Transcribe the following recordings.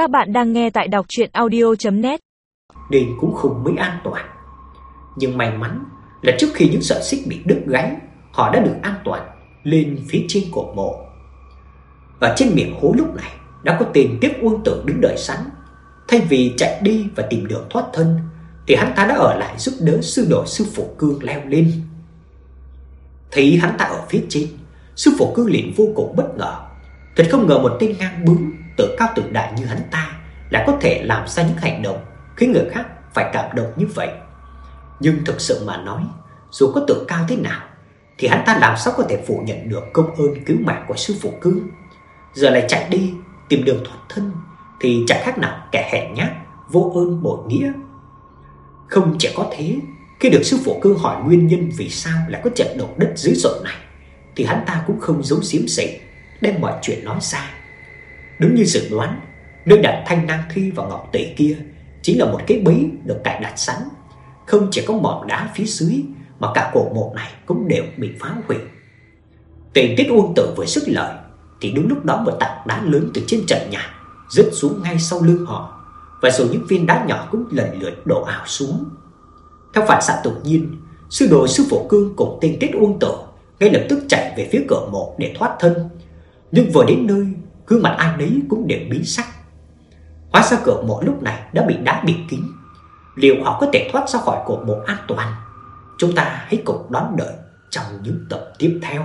Các bạn đang nghe tại đọc chuyện audio.net Đi cũng không mấy an toàn. Nhưng may mắn là trước khi những sợi xích bị đứt gãy, Họ đã được an toàn lên phía trên cổ mộ. Ở trên miệng hố lúc này Đã có tên tiếp uông tử đứng đợi sẵn. Thay vì chạy đi và tìm đường thoát thân, Thì hắn ta đã ở lại giúp đỡ sư đồ sư phụ cương leo lên. Thấy hắn ta ở phía trên, Sư phụ cương liền vô cùng bất ngờ. Thật không ngờ một tên ngang bướng Tự cao tự đại như hắn ta Lại có thể làm ra những hành động Khiến người khác phải cảm động như vậy. Nhưng thực sự mà nói, Dù có tự cao thế nào, Thì hắn ta làm sao có thể phủ nhận được công ơn cứu mạng của sư phụ cương Giờ lại chạy đi Tìm đường thoát thân, Thì chẳng khác nào kẻ hèn nhát, Vô ơn bội nghĩa. Không chỉ có thế, Khi được sư phụ cương hỏi nguyên nhân vì sao lại có trận động đất dữ dội này, Thì hắn ta cũng không giấu giếm gì, Đem mọi chuyện nói ra. Đúng như dự đoán Nơi đặt thanh năng thi và ngọc tỷ kia, Chính là một cái bẫy được cài đặt sẵn. Không chỉ có mỏm đá phía dưới, Mà cả cổ mộ này cũng đều bị phá hủy. Tiền tiết uông tử vừa sức lời, Thì đúng lúc đó một tảng đá lớn từ trên trần nhà Rớt xuống ngay sau lưng họ, Và rồi những viên đá nhỏ cũng lần lượt đổ ảo xuống. Theo phản xạ tự nhiên, Sư đồ sư phụ cương cùng tên tiết uông tử Ngay lập tức chạy về phía cửa mộ để thoát thân. Nhưng vừa đến nơi Gương mặt ai nấy cũng đều biến sắc. Hóa ra cửa mộ lúc này đã bị đá bịt kín. Liệu họ có thể thoát ra khỏi cổ mộ an toàn? Chúng ta hãy cùng đón đợi Trong những tập tiếp theo.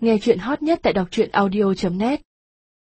Nghe chuyện hot nhất tại đọc audio.net